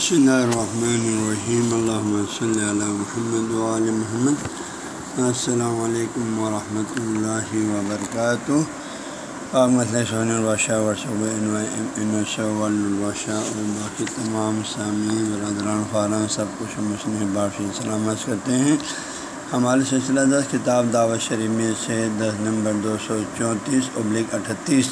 بسم اللہ الرحمن الرحیم الحمۃ صلی اللہ محمد وعلی محمد السلام علیکم ورحمۃ اللہ وبرکاتہ آپ مسئلہ سون الباشہ ورثہ الباشہ اور باقی تمام سامعین برادران خاران سب کچھ مسلم بارش سلامت کرتے ہیں ہمارے سلسلہ دس کتاب دعوت شریف میں سے دس نمبر دو سو چونتیس ابلک اٹھتیس.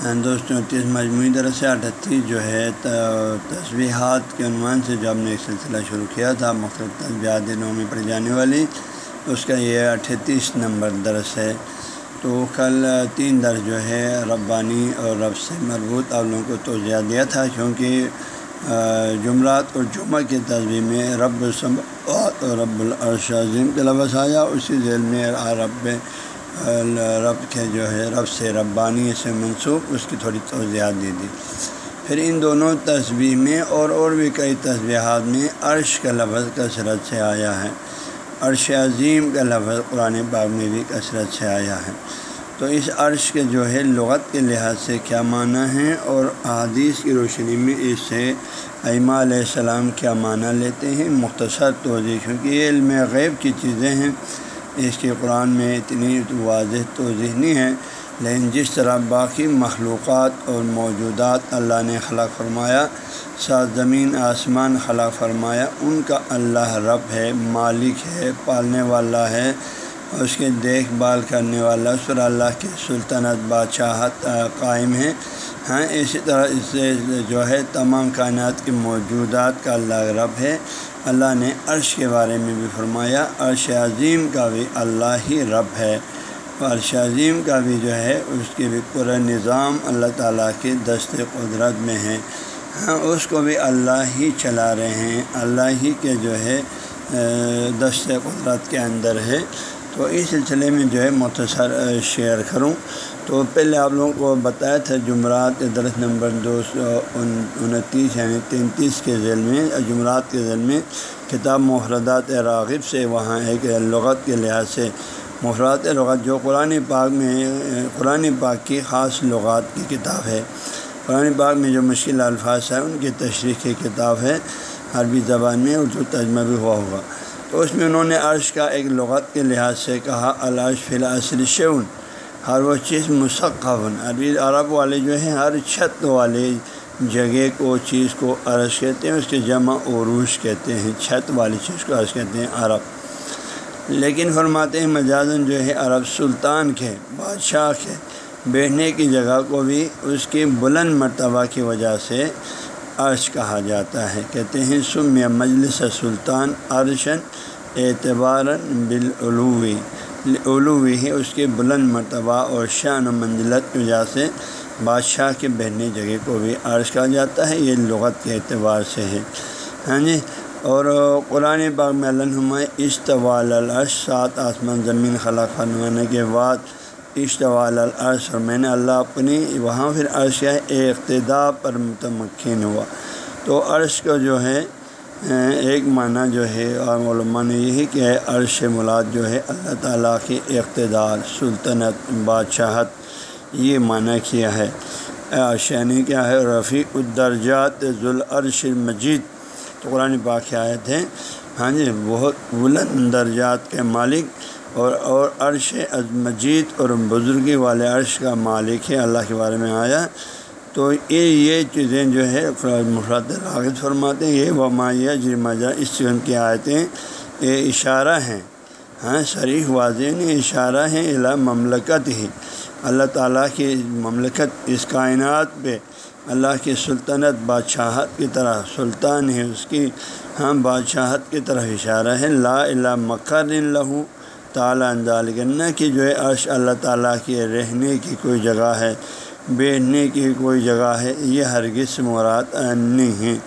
دو سو چونتیس مجموعی درس اٹھتیس جو ہے تصویحات کے عنوان سے جو ہم نے ایک سلسلہ شروع کیا تھا مختلف تصویحات دنوں میں پڑھی جانے والی، اس کا یہ اٹھتیس نمبر درس ہے۔ تو کل تین درس جو ہے، ربانی اور رب سے مربوط آپ لوگوں کو توجہ دیا تھا، کیونکہ جمعرات اور جمعہ کی تصویر میں رب اور رب العظیم کے لفظ آیا، اسی ذیل میں رب رب کے جو ہے، رب سے ربانی سے منسوخ، اس کی تھوڑی توضیحات دے دی۔ پھر ان دونوں تصویر میں اور اور بھی کئی تصویرات میں عرش کا لفظ کثرت سے آیا ہے۔ عرش عظیم کا لفظ قرآن پاک میں بھی کثرت سے آیا ہے۔ تو اس عرش کے جو ہے، لغت کے لحاظ سے کیا معنی ہے اور حدیث کی روشنی میں اس سے ایما علیہ السلام کیا معنی لیتے ہیں؟ مختصر توضیع کیونکہ یہ علم غیب کی چیزیں ہیں۔ اس کے قرآن میں اتنی واضح تو ذہنی ہے، لیکن جس طرح باقی مخلوقات اور موجودات اللہ نے خلق فرمایا سات زمین، آسمان خلق فرمایا، ان کا اللہ رب ہے، مالک ہے، پالنے والا ہے، اس کے دیکھ بھال کرنے والا سر اللہ کی سلطنت، بادشاہت قائم ہے۔ ہاں اسی طرح اس سے جو ہے تمام کائنات کے موجودات کا اللہ رب ہے۔ اللہ نے عرش کے بارے میں بھی فرمایا، عرش عظیم کا بھی اللہ ہی رب ہے۔ عرش عظیم کا بھی جو ہے، اس کے بھی پورا نظام اللہ تعالیٰ کے دست قدرت میں ہے۔ ہاں اس کو بھی اللہ ہی چلا رہے ہیں۔ اللہ ہی کے جو ہے دست قدرت کے اندر ہے۔ تو اس سلسلے میں جو ہے، مختصر شیئر کروں۔ تو پہلے آپ لوگوں کو بتایا تھا جمعرات درخت نمبر دو سو انتیس یعنی تینتیس کے ذیل میں، جمعرات کے ذیل میں کتاب محردات راغب سے، وہاں ایک لغت کے لحاظ سے محرات لغت جو قرآن پاک میں، قرآن پاک کی خاص لغات کی کتاب ہے۔ قرآن پاک میں جو مشکل الفاظ ہیں، ان کی تشریح کی کتاب ہے۔ عربی زبان میں اردو ترجمہ بھی ہوا ہوگا۔ تو اس میں انہوں نے عرش کا ایک لغت کے لحاظ سے کہا العش فی الصل شعن ہر وہ چیز مستقبن عربی عرب والے جو ہیں، ہر چھت والے جگہ کو، چیز کو عرش کہتے ہیں، اس کے جمع عروج کہتے ہیں۔ چھت والی چیز کو عرش کہتے ہیں، عرب۔ لیکن فرماتے ہیں مجازن جو ہے، عرب سلطان کے، بادشاہ کے بیٹھنے کی جگہ کو بھی اس کی بلند مرتبہ کی وجہ سے عرش کہا جاتا ہے۔ کہتے ہیں سم مجلس سلطان عرشن اعتبار بالعلوی۔ علوی ہی اس کے بلند مرتبہ اور شان و منزلت کی وجہ سے بادشاہ کے بہنے جگہ کو بھی عرش کہا جاتا ہے، یہ لغت کے اعتبار سے ہے۔ ہاں جی اور قرآن پاک میں علامہ اشتوال العرش، سات آسمان زمین خلا خنوانے کے بعد اشتوال العرش، اور میں نے اللہ اپنی وہاں پھر عرش کیا اقتدا پر متمکن ہوا۔ تو عرش کا جو ہے ایک معنی جو ہے، اور علماء نے یہی کہ ہے، عرش ملاد جو ہے، اللہ تعالیٰ کی اقتدار، سلطنت، بادشاہت، یہ معنی کیا ہے۔ شعنی کیا ہے؟ رفیع الدرجات ذوالعرش مجید تو قرآن پاک آیت ہے ہاں جی بہت بلند درجات کے مالک، اور اور عرش مجید اور بزرگی والے عرش کا مالک ہے۔ اللہ کے بارے میں آیا۔ تو یہ یہ چیزیں جو ہے مفرات راغد فرماتے ہیں، یہ ومایہ جرمجا اس چیز کی آیتیں یہ اشارہ ہیں۔ ہاں شریف واضح نے اشارہ ہیں الا مملکت ہی اللہ تعالیٰ کی مملکت اس کائنات پہ، اللہ کی سلطنت بادشاہت کی طرح، سلطان ہے اس کی۔ ہاں بادشاہت کی طرح اشارہ ہے۔ لا اللہ مکر لہو تعالیٰ اندال کرنا کہ جو ہے عرش اللہ تعالیٰ کے رہنے کی کوئی جگہ ہے۔ بیٹھنے کی کوئی جگہ ہے، یہ ہرگز مراد نہیں ہے۔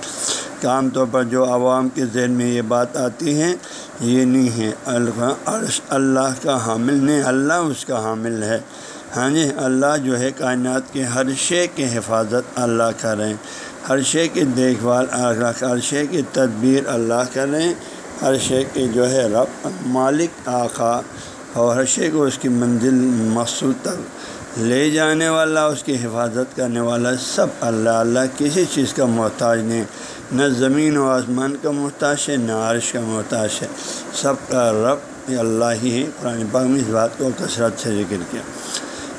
عام طور پر جو عوام کے ذہن میں یہ بات آتی ہے، یہ نہیں ہے۔ عرش اللہ کا حامل نہیں، اللہ اس کا حامل ہے۔ ہاں جی اللہ جو ہے کائنات کے ہر شے کی حفاظت اللہ کریں۔ ہر شے کی دیکھ بھال ہر شے کی تدبیر اللہ کریں۔ ہر شے کے جو ہے رب مالک آقا اور ہر شے کو اس کی منزل مقصود تک لے جانے والا، اس کی حفاظت کرنے والا، سب اللہ اللہ کسی چیز کا محتاج نہیں۔ نہ زمین و آسمان کا محتاج ہے، نہ عرش کا محتاج ہے۔ سب کا رب اللہ ہی ہے۔ قرآن پاک میں اس بات کو کثرت سے ذکر کیا۔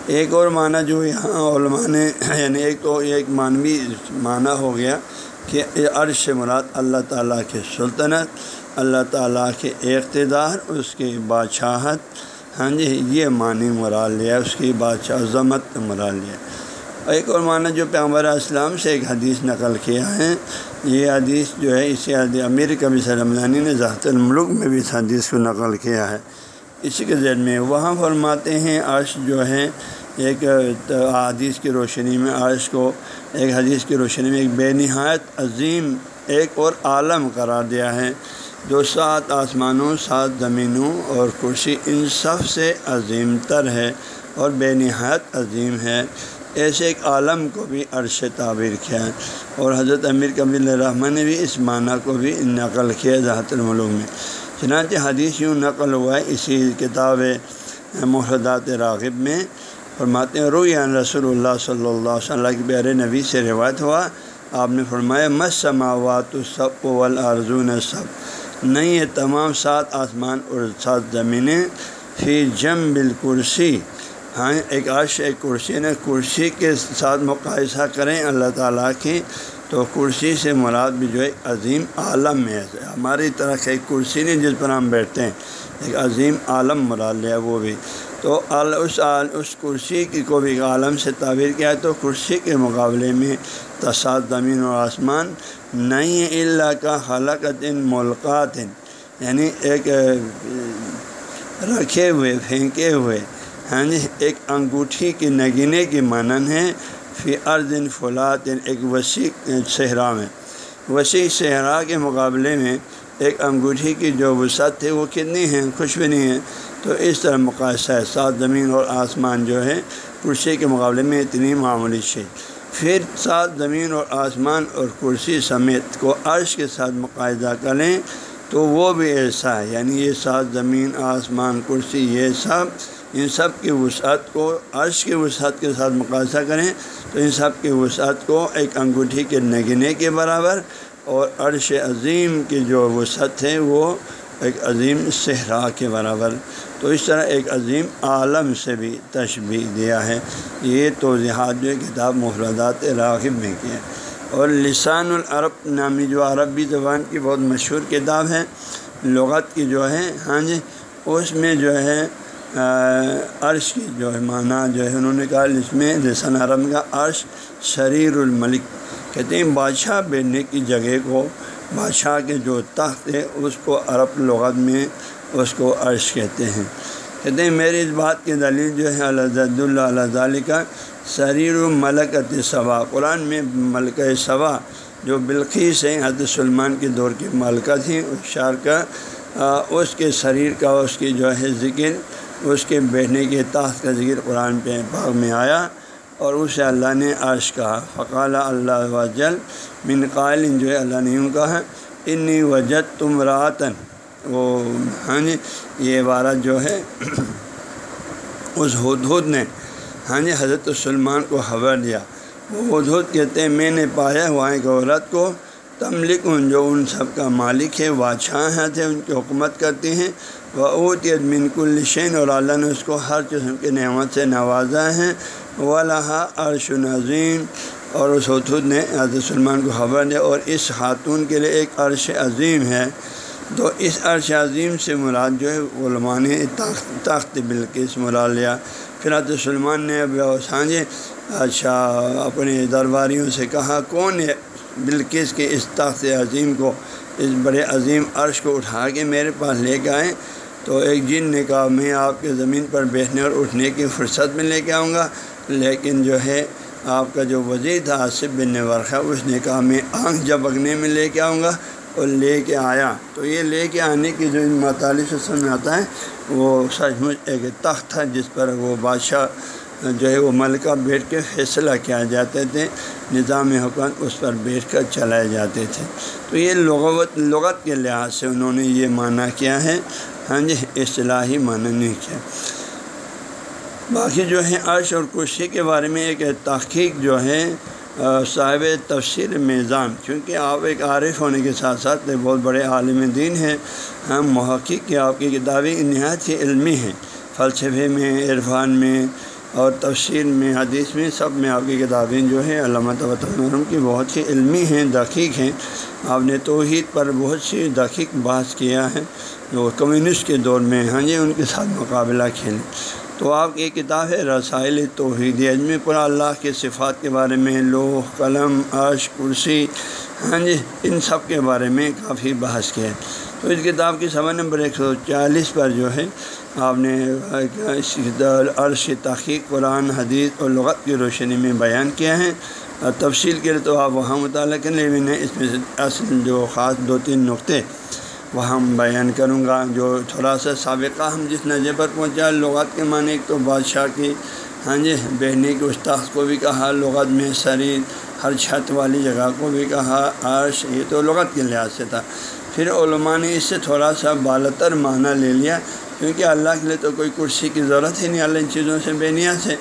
ایک اور معنی جو یہاں علماء نے یعنی ایک تو ایک معنوی معنی ہو گیا کہ عرش مراد اللہ تعالیٰ کے سلطنت، اللہ تعالیٰ کے اقتدار، اس کی بادشاہت ہاں جی یہ معنی مرال لیا، اس کی بادشاہ عظمت مرال لیا۔ ایک اور معنی جو پیغمبر اسلام سے ایک حدیث نقل کیا ہے، یہ حدیث جو ہے اسی حدیث امیر کبھی سلم نے ذات الملک میں بھی اس حدیث کو نقل کیا ہے۔ اسی کے ذہن میں وہاں فرماتے ہیں، عرش جو ہے، ایک حدیث کی روشنی میں، عرش کو ایک حدیث کی روشنی میں ایک بے نہایت عظیم، ایک اور عالم قرار دیا ہے۔ جو سات آسمانوں، سات زمینوں اور کرسی، ان سب سے عظیم تر ہے اور بے نہایت عظیم ہے۔ ایسے ایک عالم کو بھی عرش تعبیر کیا ہے اور حضرت امیر قبیل الرحمٰن نے بھی اس معنی کو بھی نقل کیا ذات الملوم میں۔ چنانچہ حدیث یوں نقل ہوا ہے، اسی کتاب محردات راغب میں فرماتے ہیں رویان رسول اللہ صلی اللہ علیہ وسلم کے بیر نبی سے روایت ہوا۔ آپ نے فرمایا، مس سماوات سب والارضون سب نہیں ہے، تمام سات آسمان اور سات زمینیں۔ فی جم بالکرسی ہاں ایک عرش، ایک کرسی نے کرسی کے ساتھ مقاصہ کریں اللہ تعالیٰ کی، تو کرسی سے مراد بھی جو ہے، عظیم عالم میں ہے۔ ہماری طرح ایک کرسی نہیں جس پر ہم بیٹھتے ہیں، ایک عظیم عالم مراد لیا وہ بھی۔ تو اس اس کرسی کی کو بھی عالم سے تعبیر کیا ہے تو کرسی کے مقابلے میں تصاد زمین اور آسمان نہیں اللہ کا حلقت ان ملکات یعنی ایک رکھے ہوئے، پھینکے ہوئے ہاں جی ایک انگوٹھی کی نگینے کی مانن ہے۔ فی ارجن فلات یعنی ایک وسیع صحرا میں۔ وسیع صحرا کے مقابلے میں ایک انگوٹھی کی جو وسعت ہے وہ کتنی ہیں خوش بھی نہیں ہے۔ تو اس طرح مقاصہ ہے، سات زمین اور آسمان جو ہے کرسی کے مقابلے میں اتنی معمولی شے۔ پھر سات زمین اور آسمان اور کرسی سمیت کو عرش کے ساتھ مقاعدہ کریں تو وہ بھی ایسا ہے۔ یعنی یہ سات زمین، آسمان، کرسی، یہ سب، ان سب کی وسعت کو عرش کی وسعت کے ساتھ مقاصہ کریں تو ان سب کی وسعت کو ایک انگوٹھی کے نگنے کے برابر اور عرش عظیم کی جو وسعت ہے وہ ایک عظیم صحرا کے برابر۔ تو اس طرح ایک عظیم عالم سے بھی تشبیح دیا ہے۔ یہ توضیحات جو کتاب مفردات راغب میں کیا اور لسان العرب نامی جو عربی زبان کی بہت مشہور کتاب ہے، لغت کی جو ہے ہاں جی اس میں جو ہے عرش کی جو ہے معنی جو ہے، انہوں نے کہا، اس میں لسان عرب کا عرش شریر الملک۔ کہتے ہیں، بادشاہ بیٹھنے کی جگہ کو بادشاہ کے جو تخت ہے اس کو عرب لغت میں اس کو عرش کہتے ہیں۔ کہتے ہیں میری اس بات کی دلیل جو ہے الحد اللہ علیہ کا شریر و ملکت صبا۔ قرآن میں ملکہ صبا جو بلخیص ہیں، حضرت سلمان کے دور کی ملکہ تھیں اس شعر کا اس کے شریر کا، اس کی جو ہے ذکر، اس کے بیٹھنے کے تاخت کا ذکر قرآن پہ باغ میں آیا۔ اور اسے اللہ نے عرش کہا۔ فقال اللہ وجل، من قائل، جو ہے اللہ نے یوں کہا، انی وجد تم راتن وہ ہاں جی یہ عبارت جو ہے، اس حدود نے ہاں جی حضرت سلمان کو خبر دیا۔ وہ حدود کہتے ہیں، میں نے پایا وہاں ایک عورت کو، تملک ان، جو ان سب کا مالک ہے، بادشاہ تھے ان کی حکومت کرتی ہیں۔ وہ اوت منک الشین اور اللہ نے اس کو ہر قسم کی نعمت سے نوازا ہے۔ ولہ عرش نظیم اور اس حدود نے حضرت سلمان کو خبر دیا، اور اس خاتون کے لیے ایک عرش عظیم ہے۔ تو اس عرش عظیم سے مراد جو ہے، علماء نے تخت تخت بلکس مراد لیا۔ پھر حضرت سلمان نے اب سانجے اچھا اپنے درباریوں سے کہا، کون ہے بلکس کے اس تخت عظیم کو، اس بڑے عظیم عرش کو اٹھا کے میرے پاس لے کے آئیں؟ تو ایک جن نے کہا، میں آپ کے زمین پر بیٹھنے اور اٹھنے کی فرصت میں لے کے آؤں گا۔ لیکن جو ہے، آپ کا جو وزیر تھا، آصف بن ورخہ اس نے کہا، میں آنکھ جھپکنے میں لے کے آؤں گا اور لے کے آیا. تو یہ لے کے آنے کی جو مطالعے سے سمجھ آتا ہے، وہ سچ مچ ایک تخت تھا، جس پر وہ بادشاہ جو ہے، وہ ملکہ بیٹھ کے فیصلہ کیا جاتے تھے، نظام حکومت اس پر بیٹھ کر چلائے جاتے تھے۔ تو یہ لغت لغت کے لحاظ سے انہوں نے یہ معنی کیا ہے۔ ہاں جی اصطلاحی معنی نہیں کیا۔ باقی جو ہے عرش اور کرسی کے بارے میں ایک تحقیق جو ہے صاحب تفسیر میزان کیونکہ آپ ایک عارف ہونے کے ساتھ ساتھ ایک بہت بڑے عالم دین ہیں، ہم محقق کی آپ کی کتابیں نہایت ہی علمی ہیں، فلسفے میں، عرفان میں اور تفسیر میں، حدیث میں، سب میں آپ کی کتابیں جو ہے علامہ تبۃم کی بہت ہی علمی ہیں، دقیق ہیں۔ آپ نے توحید پر بہت سی دقیق بحث کیا ہے جو کمیونسٹ کے دور میں ہاں جی ان کے ساتھ مقابلہ کھیلیں۔ تو آپ کی کتاب ہے رسائل توحید میں پورا اللہ کے صفات کے بارے میں لوہ قلم، عرش، کرسی ہاں جی ان سب کے بارے میں کافی بحث کیا ہے۔ تو اس کتاب کی سوا نمبر ایک سو چالیس پر جو ہے، آپ نے عرش تحقیق، قرآن، حدیث اور لغت کی روشنی میں بیان کیا ہے۔ تفصیل کے لیے تو آپ وہاں مطالعہ کر لیں میں اس میں سے اصل جو خاص دو تین نقطے وہ ہم بیان کروں گا جو تھوڑا سا سابقہ ہم جس نظر پر پہنچا لغات کے معنی ایک تو بادشاہ کی ہاں جی بہنی کے استاذ کو بھی کہا لغت میں شریر ہر چھت والی جگہ کو بھی کہا، عرش، یہ تو لغت کے لحاظ سے تھا۔ پھر علماء نے اس سے تھوڑا سا بالتر معنی لے لیا، کیونکہ اللہ کے لیے تو کوئی کرسی کی ضرورت ہی نہیں، اللہ ان چیزوں سے بے سے۔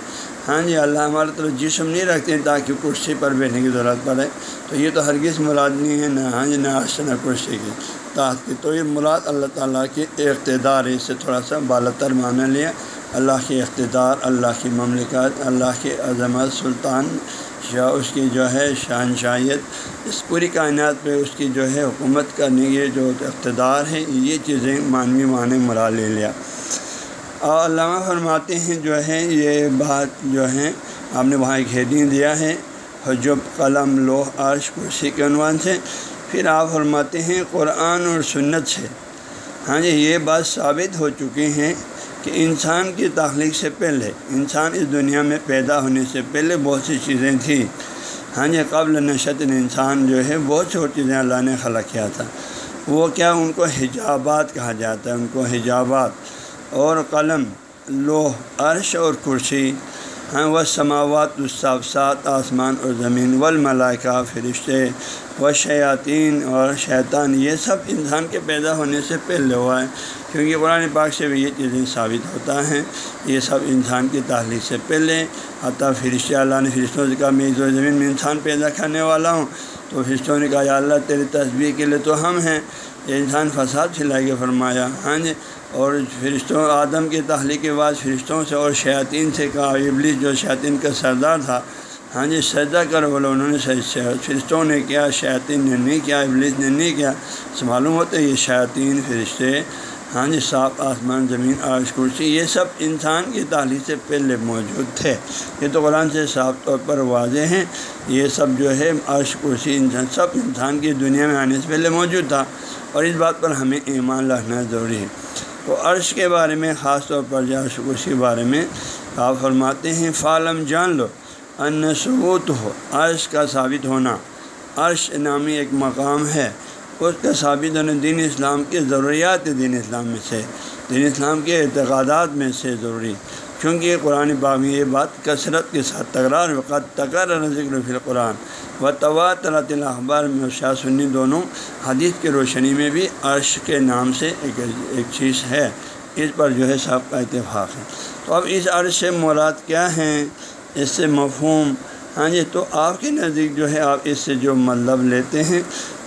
ہاں جی اللہ ہمارے طرف جسم نہیں رکھتے تاکہ کرسی پر بیٹھنے کی ضرورت پڑے۔ تو یہ تو ہرگز مراد نہیں ہے، نہ ہاں جی نہ عرش، نہ کرسی کی۔ کی تو یہ مراد اللہ تعالیٰ کی اقتدار اس سے تھوڑا سا بالتر معنی لیا اللہ کی اقتدار، اللہ کی مملکت، اللہ کی عظمت، سلطان، یا اس کی جو ہے شہنشائیت اس پوری کائنات پہ اس کی جو ہے حکومت کرنے کے جو اقتدار ہے، یہ چیزیں معنوی معنی مراد لے لیا۔ اور علامہ فرماتے ہیں جو ہے، یہ بات جو ہے، آپ نے وہاں ایک ہیڈنگ دیا ہے، حجب قلم لوہ عرش، کرسی کے عنوان سے۔ پھر آپ فرماتے ہیں قرآن اور سنت سے۔ ہاں جی یہ بات ثابت ہو چکی ہیں کہ انسان کی تخلیق سے پہلے، انسان اس دنیا میں پیدا ہونے سے پہلے بہت سی چیزیں تھیں۔ ہاں جی قبل نشت انسان جو ہے، بہت سی اور چیزیں اللہ نے خلق کیا تھا۔ وہ کیا ان کو حجابات کہا جاتا ہے؟ ان کو حجابات اور قلم لوہ عرش اور کرسی۔ ہاں وہ سماوات الصافات آسمان اور زمین، والملائکہ، فرشتے و شیاطین اور شیطان، یہ سب انسان کے پیدا ہونے سے پہلے ہوا ہے، کیونکہ قرآن پاک سے بھی یہ چیزیں ثابت ہوتا ہیں۔ یہ سب انسان کی تحلیق سے پہلے، حتیٰ فرشتہ اللہ نے فرشتوں سے کہا، میں جو زمین میں انسان پیدا کرنے والا ہوں۔ تو فرشتوں نے کہا، یا اللہ، تیری تصویر کے لیے تو ہم ہیں۔ یہ انسان فساد پھیلائے گا فرمایا ہاں جی اور فرشتوں آدم کی تحلیق کے بعد فرشتوں سے اور شیاطین سے کہا، ابلیس جو شیاطین کا سردار تھا۔ ہاں جی سجدہ کر بولو، انہوں نے فرشتوں نے کیا، شیاطین نے نہیں کیا، ابلیس نے نہیں کیا۔ معلوم ہوتا ہے یہ شیاطین فرشتے ہاں جی صاف آسمان، زمین، عرش، کرسی، یہ سب انسان کی تعلیم سے پہلے موجود تھے۔ یہ تو قرآن سے صاف طور پر واضح ہیں۔ یہ سب جو ہے، عرش، کرسی، انسان، سب انسان کی دنیا میں آنے سے پہلے موجود تھا۔ اور اس بات پر ہمیں ایمان رکھنا ضروری ہے۔ تو عرش کے بارے میں، خاص طور پر جاش اس کے بارے میں آپ فرماتے ہیں فالم جان لو ان ثبوت ہو، عرش کا ثابت ہونا۔ عرش نامی ایک مقام ہے، اس کا ثابت ہونا دین اسلام کے ضروریات، دین اسلام میں سے۔ دین اسلام کے اعتقادات میں سے ضروری۔ کیونکہ قرآن باغ میں یہ بات کثرت کے ساتھ تکرار وقت تکرار ذکر فی القرآن و طوا طلط الاخبار میں شاہ سنی دونوں حدیث کی روشنی میں بھی عرش کے نام سے ایک ایک چیز ہے۔ اس پر جو ہے سب کا اتفاق ہے۔ تو اب اس عرش سے مراد کیا ہیں اس سے مفہوم۔ ہاں جی تو آپ کے نزدیک جو ہے آپ اس سے جو مطلب لیتے ہیں،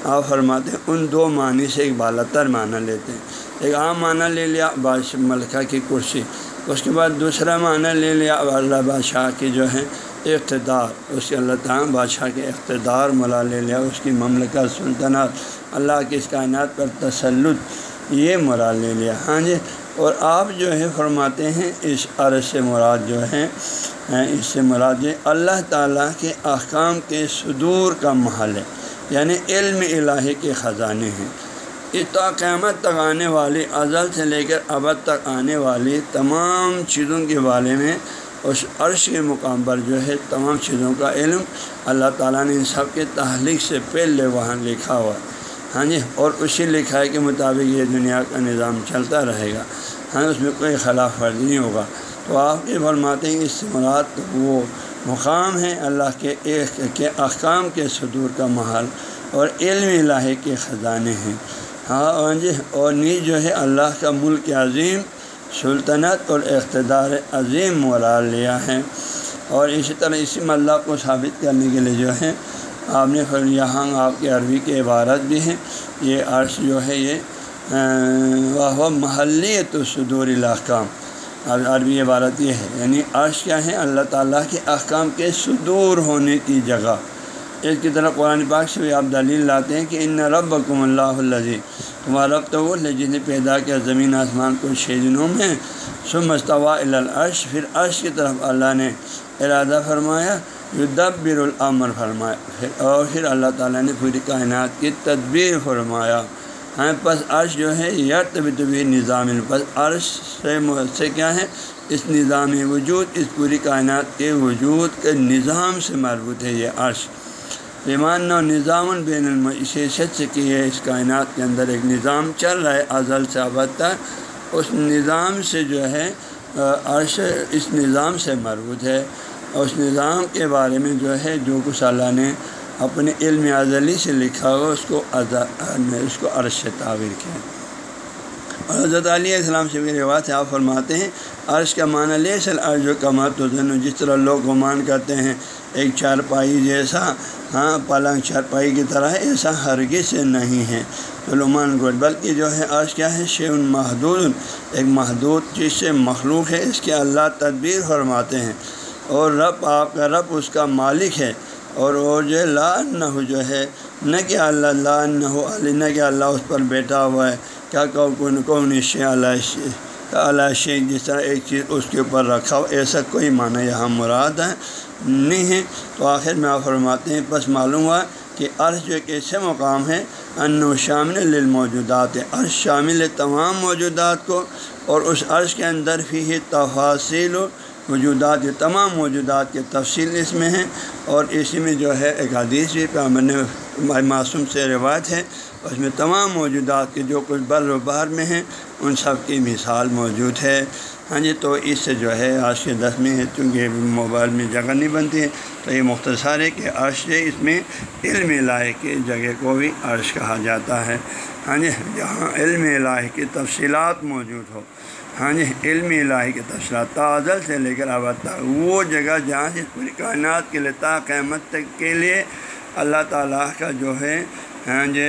آپ فرماتے ہیں ان دو معنی سے ایک بالا تر معنی لیتے ہیں۔ ایک عام معنی لے لیا بادشاہ ملکہ کی کرسی۔ اس کے بعد دوسرا معنی لے لیا اللہ بادشاہ کی جو ہے اقتدار، اس کے اللہ تعالیٰ بادشاہ کے اقتدار ملا لے لیا، اس کی مملکت، سلطنت، اللہ کی اس کائنات پر تسلط، یہ مراد لے لیا۔ ہاں جی؟ اور آپ جو ہے فرماتے ہیں اس عرض سے مراد جو ہے ہاں، اس سے مراد اللہ تعالیٰ کے احکام کے صدور کا محل ہے یعنی علم الہی کے خزانے ہیں۔ اتا قیامت تک آنے والی، ازل سے لے کر ابد تک آنے والی تمام چیزوں کے بارے میں اس عرش کے مقام پر جو ہے تمام چیزوں کا علم اللہ تعالیٰ نے ان سب کے تحلیق سے پہلے وہاں لکھا ہوا ہے۔ ہاں جی اور اسی لکھائی کے مطابق یہ دنیا کا نظام چلتا رہے گا۔ ہاں اس میں کوئی خلاف ورزی نہیں ہوگا۔ تو آپ کے فرماتے ہیں اس مراد وہ مقام ہے اللہ کے ایک کے احکام کے صدور کا محل اور علم الہی کے خزانے ہیں۔ ہاں،, ہاں جی اور نیز جو ہے اللہ کا ملک عظیم، سلطنت اور اقتدار عظیم مرال لیا ہے۔ اور اسی طرح اسی اللہ کو ثابت کرنے کے لیے جو ہے، آپ نے یہاں آپ کے عربی کی عبارت بھی ہے۔ یہ عرش جو ہے، یہ وہ محلی تو صدور الاحکام۔ اب عربی عبارت یہ ہے یعنی عرش کیا ہے؟ اللہ تعالیٰ کے احکام کے صدور ہونے کی جگہ۔ اس کی طرح قرآن پاک سے بھی آپ دلیل لاتے ہیں کہ ان رب کم اللہ الزی تمہارا رب تو وہ جس نے پیدا کیا زمین آسمان کو چھ دنوں میں سم مستوا العرش، پھر عرش کی طرف اللہ نے ارادہ فرمایا، یدبر العمر فرمایا، پھر اور پھر اللہ تعالیٰ نے پوری کائنات کی تدبیر فرمایا۔ ہاں پس عرش جو ہے یا طبی طبی نظام پس عرش سے سے کیا ہے؟ اس نظام وجود، اس پوری کائنات کے وجود کے نظام سے مربوط ہے یہ عرش۔ ایمان و نظام بین المعیشت سے کی ہے اس کائنات کے اندر ایک نظام چل رہا ہے، ازل سے ابد تک اس نظام سے جو ہے عرش اس نظام سے مربوط ہے۔ اور اس نظام کے بارے میں جو ہے، جو کچھ اللہ نے اپنے علم ازلی سے لکھا ہوا، اس کو اس کو عرش سے تعبیر کیا اور حضرت علیہ السلام سے بھی روایت ہے، آپ فرماتے ہیں، عرش کا معنی لے سل عرض و کمات و جس طرح لوگ گمان کرتے ہیں ایک چارپائی جیسا ہاں پلنگ چارپائی کی طرح ایسا ہرگز سے نہیں ہے۔ علمان گوٹ بلکہ جو ہے عرش کیا ہے شیون محدود، ایک محدود چیز سے مخلوق ہے، اس کے اللہ تدبیر فرماتے ہیں۔ اور رب، آپ کا رب اس کا مالک ہے۔ اور وہ جو ہے لا نہ ہو جو ہے، نہ کہ اللہ لا نہ ہو علی، نہ کہ اللہ اس پر بیٹھا ہوا ہے۔ کیا کون کون شے اللہ شیخ جس طرح ایک چیز اس کے اوپر رکھا ہو، ایسا کوئی معنی یہاں مراد ہے۔ نہیں ہے تو آخر میں آپ فرماتے ہیں، بس معلوم ہوا کہ عرش جو ایک ایسے مقام ہے ان و شامل للموجودات ہے عرش شامل ہے تمام موجودات کو اور اس عرش کے اندر بھی ہی تفاصیل و موجودات تمام موجودات کے تفصیل اس میں ہیں۔ اور اسی میں جو ہے، ایک حدیث بھی پیامن معصوم سے روایت ہے۔ اس میں تمام موجودات کے جو کچھ بر و بہر میں ہیں، ان سب کی مثال موجود ہے۔ ہاں جی تو اس سے جو ہے آج کے دس میں ہے چونکہ موبائل میں جگہ نہیں بنتی ہے، تو یہ مختصر ہے کہ عرش ہے اس میں علم الہی کی جگہ کو بھی عرش کہا جاتا ہے۔ ہاں جی جہاں علم الہی کی تفصیلات موجود ہو ہاں جی علم الہی کی تفصیلات تازل سے لے کر آباد تک، وہ جگہ جہاں سے پوری کائنات کے لیے تا تک کے لیے اللہ تعالیٰ کا جو ہے ہاں جی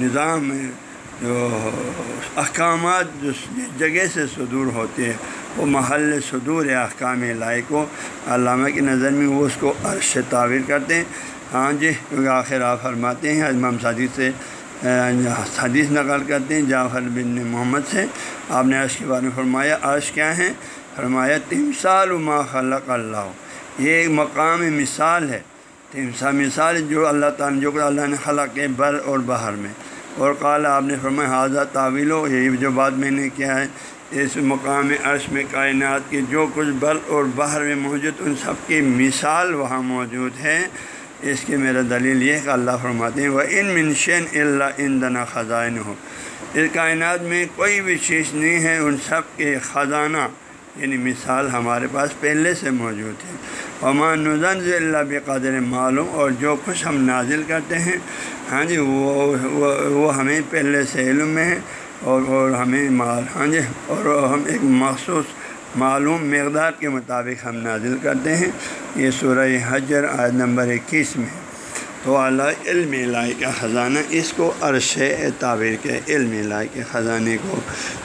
نظام ہے جو احکامات جو جگہ سے صدور ہوتے ہیں، وہ محل صدور احکام الہی کو علامہ کی نظر میں وہ اس کو عرش سے تعبیر کرتے ہیں۔ ہاں جی کیونکہ آخر آپ فرماتے ہیں، امام صادق سے حدیث نقل کرتے ہیں، جعفر بن محمد سے۔ آپ نے عرش کے بارے میں فرمایا، عرش کیا ہے فرمایا، تمثال ما خلق اللہ۔ یہ ایک مقام مثال ہے۔ تمسا مثال جو اللہ تعالیٰ جو اللہ نے خلق کے بر اور بہر میں۔ اور قال، آپ نے فرمایا حاضہ تعویل ہو یہی جو بات میں نے کیا ہے۔ اس مقام عرش میں کائنات کی جو کچھ بر اور بہر میں موجود، ان سب کی مثال وہاں موجود ہے۔ اس کی میرا دلیل یہ کہ اللہ فرماتے ہیں وہ ان منشین اللہ ان دنا خزائن ہو اس کائنات میں کوئی بھی چیز نہیں ہے، ان سب کے خزانہ یعنی مثال ہمارے پاس پہلے سے موجود ہے۔ عمان نظن اللہ بقدر معلوم، اور جو کچھ ہم نازل کرتے ہیں ہاں جی وہ وہ ہمیں پہلے سے علم میں ہے، اور اور ہمیں مال ہاں جی اور ہم ایک مخصوص معلوم مقدار کے مطابق ہم نازل کرتے ہیں۔ یہ سورہ حجر عائد نمبر اکیس میں تو اعلیٰ علم الہی کا خزانہ، اس کو عرش تعبیر کے علم الہی کے خزانے کو،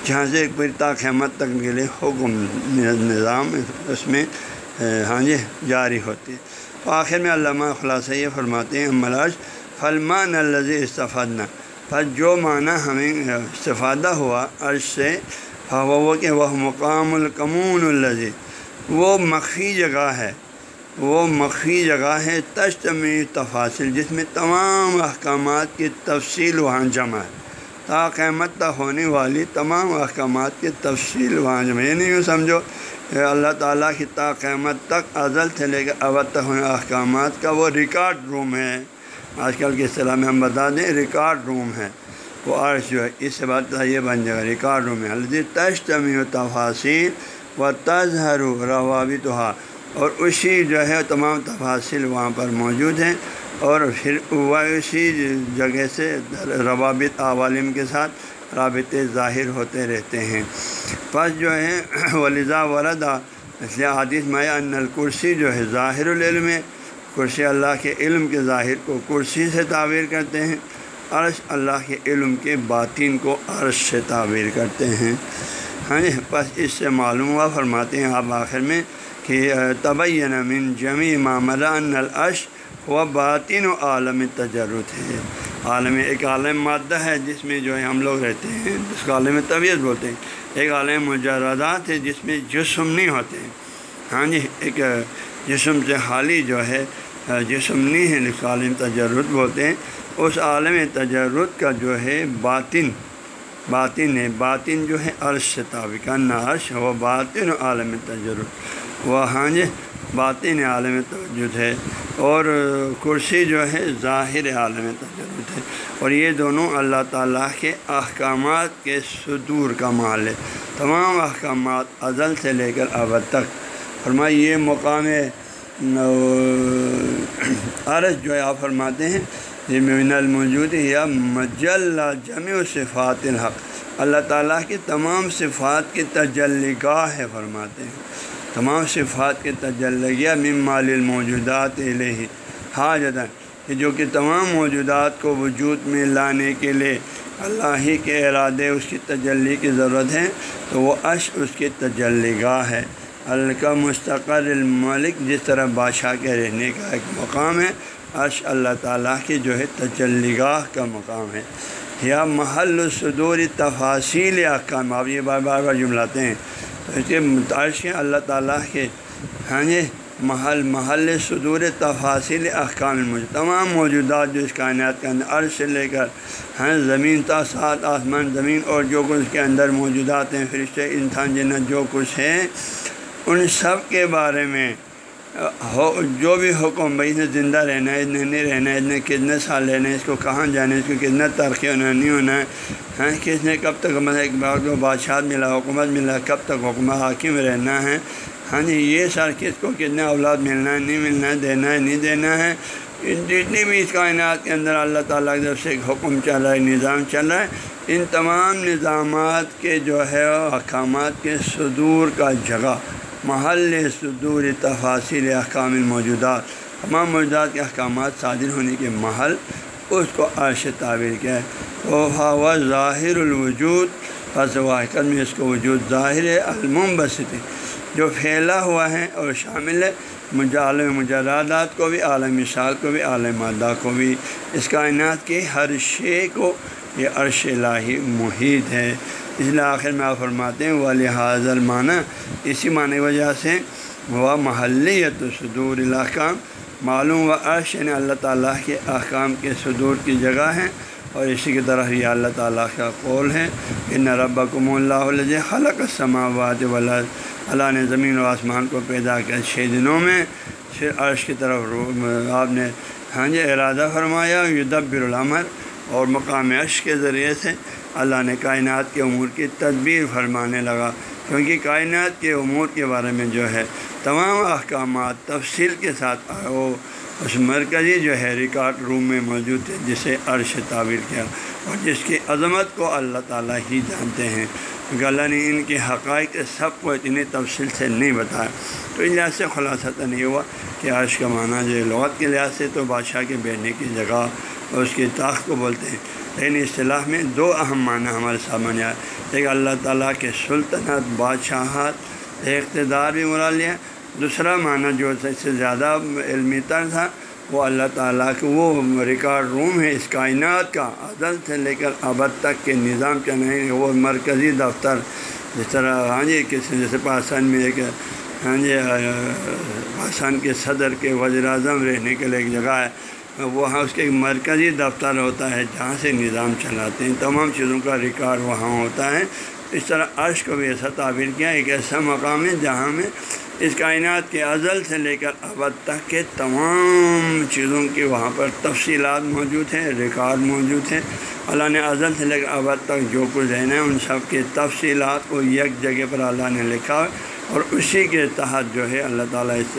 جہاں سے ایک پھر تاخمت تک کے لیے حکم نظام، اس میں ہاں جی جاری ہوتی ہے۔ تو آخر میں علامہ خلاصہ یہ فرماتے ہیں ملاج فلمان الز استفادہ پر جو معنی ہمیں استفادہ ہوا عرش سے وہ کہ وہ مقام القمون الزی وہ مخفی جگہ ہے۔ وہ مخفی جگہ ہے تشتمی تفاصل، جس میں تمام احکامات کی تفصیل وہاں جمع ہے۔ تا قیمت تک ہونے والی تمام احکامات کی تفصیل وہاں جمع یہ یعنی نہیں یوں سمجھو اللہ تعالیٰ کی تا قیمت تک ازل سے لے کر ابد تک ہونے احکامات کا، وہ ریکارڈ روم ہے۔ آج کل کے اصطلاح میں ہم بتا دیں، ریکارڈ روم ہے۔ وہ عرش جو ہے، اس سے بات یہ بن جائے گا، ریکارڈ روم ہے۔ الدی تشتمی و تفاصیل و تظہر روابط اور اسی جو ہے، تمام تفاصل وہاں پر موجود ہیں۔ اور پھر وہ اسی جگہ سے روابط عوالم کے ساتھ رابطے ظاہر ہوتے رہتے ہیں۔ بس جو ہے ولیزا وردا، اس لیے حادث مایا ان الکرسی جو ہے ظاہر العلم کرسی اللہ کے علم کے ظاہر کو کرسی سے تعبیر کرتے ہیں۔ عرش اللہ کے علم کے باطن کو عرش سے تعبیر کرتے ہیں۔ ہاں جی بس اس سے معلوم ہوا، فرماتے ہیں آپ آخر میں کہ طبی من جمی معاملہ ان العش و باطن و عالم تجرت ہے۔ عالم ایک عالم مادہ ہے جس میں جو ہے ہم لوگ رہتے ہیں، جس کو عالم طبیعت بولتے ہیں۔ ایک عالم مجردات ہے جس میں جسم نہیں ہوتے ہاں جی ایک جسم سے خالی جو ہے، جسم نہیں ہے، جس کو عالم تجرت بولتے ہیں۔ اس عالم تجرت کا جو ہے باطن باطن ہے۔ باطن جو ہے عرش سے تابق عرش وہ باطن عالم تجرت وہ ہاں جی باطن عالم تجرد ہے اور کرسی جو ہے ظاہر عالم تجرد ہے اور یہ دونوں اللہ تعالیٰ کے احکامات کے صدور کا مال ہے۔ تمام احکامات ازل سے لے کر اب تک۔ فرمائی یہ مقام عرض جو ہے آپ فرماتے ہیں، یہ من الموجود یا مجل جمع صفات الحق۔ اللہ تعالیٰ کی تمام صفات کی تجلی گاہ ہے، فرماتے ہیں۔ تمام صفات کے تجلیہ مال الموجودات علیہ۔ حاجت کہ جو کہ تمام موجودات کو وجود میں لانے کے لیے اللہ ہی کے ارادے اس کی تجلی کی ضرورت ہے، تو وہ عش اس کی تجلی گاہ ہے۔ الکا مستقر الملک جس طرح بادشاہ کے رہنے کا ایک مقام ہے، عرش اللہ تعالیٰ کی جو ہے تجلی گاہ کا مقام ہے۔ یا محل صدور تفاصیل احکام، آپ یہ بار بار بار جملاتے ہیں۔ اس کے عرش اللہ تعالیٰ کے ہاں جی محل محل صدور تفاصل احکام مجھے تمام موجودات جو اس کائنات کے اندر عرش سے لے کر ہیں، زمین تا سات آسمان، زمین اور جو کچھ اس کے اندر موجودات ہیں، فرشتے، انسان جنت جو کچھ ہے ان سب کے بارے میں جو بھی حکم بھائی نے زندہ رہنا ہے، اتنے نہیں رہنا ہے، اتنے کتنے سال رہنا ہے، اس کو کہاں جانا ہے، اس کو کتنا ترقی ہونا نہیں ہونا ہے ہاں کس نے کب تک مطلب ایک بار کو بادشاہ ملا، حکومت ملا، کب تک حکومت حاکم رہنا ہے؟ ہاں جی یہ سر کس کو کتنے اولاد ملنا ہے، نہیں ملنا ہے، دینا ہے، نہیں دینا ہے؟ جتنی بھی اس کائنات کے اندر اللہ تعالیٰ کی طرف سے ایک حکم چل رہا ہے، نظام چل رہا ہے، ان تمام نظامات کے جو ہے احکامات کے صدور کا جگہ محل صدور تفاصل احکام موجودات تمام موجودات کے احکامات صادر ہونے کے محل اس کو عرش تعبیر کیا ہے تو و ظاہر الوجود فض واحد میں اس کو وجود ظاہر الموم جو پھیلا ہوا ہے اور شامل ہے۔ عالم مجرادات کو بھی، عالم مثال کو بھی، عالم مادہ کو بھی۔ اس کائنات کے ہر شے کو یہ عرش الہی محیط ہے۔ اس لیے آخر میں آپ فرماتے ہیں وہ حاضر معنی اسی معنی وجہ سے وہ محلیت صدور الاحکام، معلوم و عرش یعنی اللہ تعالیٰ کے احکام کے صدور کی جگہ ہے اور اسی کی طرح یہ اللہ تعالیٰ کا قول ہے کہ نہ ربکم اللہ علیہ خلق السماوات ولاد اللہ نے زمین و آسمان کو پیدا کیا چھ دنوں میں۔ پھر عرش کی طرف آپ نے ہاں جی ارادہ فرمایا، یدبر العمر اور مقام عرش کے ذریعے سے اللہ نے کائنات کے امور کی تدبیر فرمانے لگا۔ کیونکہ کائنات کے امور کے بارے میں جو ہے، تمام احکامات تفصیل کے ساتھ وہ اس مرکزی جو ہے، ریکارڈ روم میں موجود ہے جسے عرش تعبیر کیا۔ اور جس کی عظمت کو اللہ تعالیٰ ہی جانتے ہیں۔ کیونکہ اللہ نے ان کے حقائق سب کو اتنی تفصیل سے نہیں بتایا۔ تو اس لحاظ سے خلاصہ تو نہیں ہوا کہ عرش کا معنی جو ہے، لغت کے لحاظ سے تو بادشاہ کے بیٹھنے کی جگہ اور اس کی طاقت کو بولتے ہیں۔ لیکن اصطلاح میں دو اہم معنی ہمارے سامنے آئے ایک اللہ تعالیٰ کے سلطنت، بادشاہت، اقتدار بھی مرا لیا دوسرا معنی جو اس سے زیادہ علمی تر تھا، وہ اللہ تعالیٰ کے وہ ریکارڈ روم ہے، اس کائنات کا عدل سے لے کر ابد تک کے نظام کا نہیں وہ مرکزی دفتر۔ جس طرح ہاں جی کسی جیسے پاکستان میں ایک ہاں جی پاکستان کے صدر کے وزیر اعظم رہنے کے لیے ایک جگہ ہے۔ وہاں اس کے ایک مرکزی دفتر ہوتا ہے جہاں سے نظام چلاتے ہیں، تمام چیزوں کا ریکارڈ وہاں ہوتا ہے۔ اس طرح عرش کو بھی ایسا تعبیر کیا، ایک ایسا مقام ہے جہاں میں اس کائنات کے ازل سے لے کر ابد تک کے تمام چیزوں کی وہاں پر تفصیلات موجود ہیں، ریکارڈ موجود ہیں۔ اللہ نے ازل سے لے کر ابد تک جو کچھ رہنا ہے، ان سب کے تفصیلات کو یک جگہ پر اللہ نے لکھا اور اسی کے تحت جو ہے اللہ تعالیٰ اس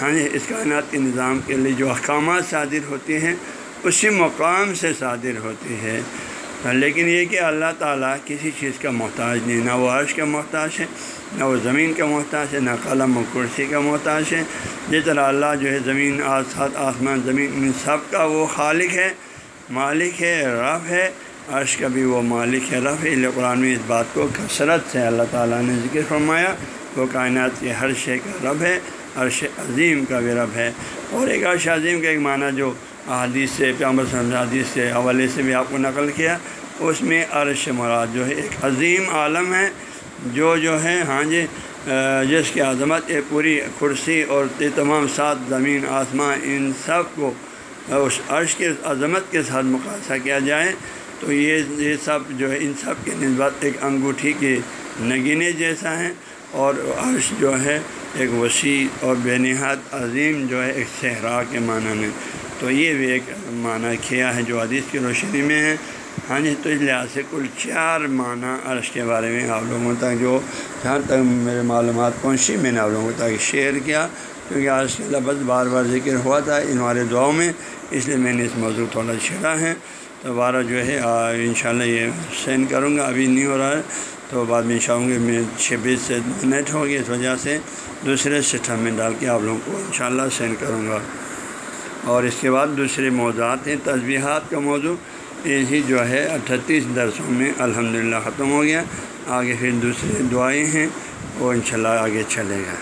ہاں جی اس کائنات کے نظام کے لیے جو احکامات صادر ہوتے ہیں، اسی مقام سے صادر ہوتی ہے لیکن یہ کہ اللہ تعالیٰ کسی چیز کا محتاج نہیں، نہ وہ عرش کا محتاج ہے، نہ وہ زمین کا محتاج ہے، نہ قلم و کرسی کا محتاج ہے۔ جس طرح اللہ جو ہے زمین آسات آسمان، زمین، ان سب کا وہ خالق ہے، مالک ہے، رب ہے، عرش کا بھی وہ مالک ہے، رب ہے۔ قرآن میں اس بات کو کثرت سے اللہ تعالیٰ نے ذکر فرمایا، وہ کائنات کے ہر شے کا رب ہے۔ عرش عظیم کا بھی رب ہے۔ اور ایک عرش عظیم کا ایک معنی جو حدیث سے پیامبر حدیث کے حوالے سے بھی آپ کو نقل کیا، اس میں عرش مراد جو ہے، ایک عظیم عالم ہے، جو جو ہے ہاں جی جس کی عظمت، ایک پوری کرسی اور تمام سات زمین آسمان ان سب کو اس عرش کے عظمت کے ساتھ مقاصہ کیا جائے، تو یہ یہ سب جو ہے، ان سب کے نسبت ایک انگوٹھی کے نگینے جیسا ہیں اور عرش جو ہے ایک وسیع اور بے نہایت عظیم جو ہے، ایک صحرا کے معنی میں۔ تو یہ بھی ایک معنی کیا ہے جو حدیث کی روشنی میں ہے۔ ہاں جی تو اس لحاظ سے کل چار معنی عرش کے بارے میں آپ لوگوں تک جو جہاں تک میرے معلومات پہنچی، میں نے آپ لوگوں تک شیئر کیا۔ کیونکہ عرش کے لفظ بار بار ذکر ہوا تھا ان ہمارے دعاؤں میں، اس لیے میں نے اس موضوع تھوڑا چھیڑا ہے۔ تو بارہ جو ہے انشاءاللہ یہ سینڈ کروں گا۔ ابھی نہیں ہو رہا ہے۔ تو بعد میں چاہوں گی میں چھبیس سے منٹ ہوگی اس وجہ سے دوسرے سسٹم میں ڈال کے آپ لوگوں کو انشاءاللہ سینڈ کروں گا۔ اور اس کے بعد دوسرے موضوعات ہیں۔ تجبیہات کا موضوع یہی جو ہے اٹھتیس درسوں میں الحمدللہ ختم ہو گیا۔ آگے پھر دوسرے دعائیں ہیں۔ وہ انشاءاللہ آگے چلے گا۔